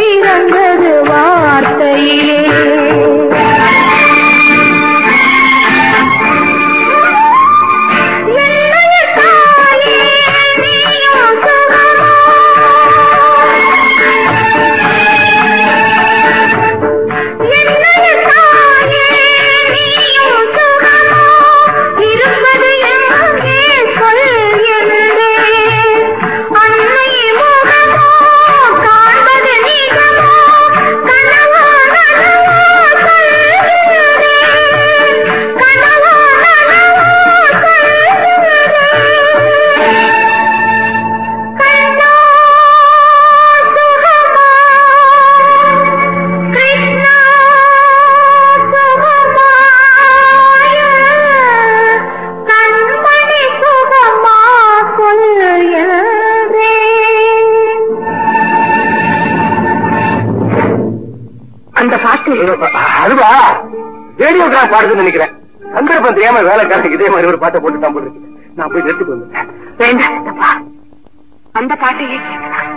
பிறந்தது வார்த்தை அதுவா? ரேடியோ கிராம் பாடுதுன்னு நினைக்கிறேன். சந்தர்ப்பம் தெரியாம வேலைக்காரனுக்கு இதே மாதிரி ஒரு பாட்டை போட்டு தான் போட்டுருக்கு. நான் போய் வந்தேன் வேண்டாம் அந்த பாட்டையே கேட்கலாம்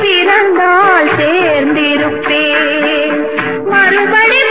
பிறந்தால் சேர்ந்திருப்பேன். மறுபடி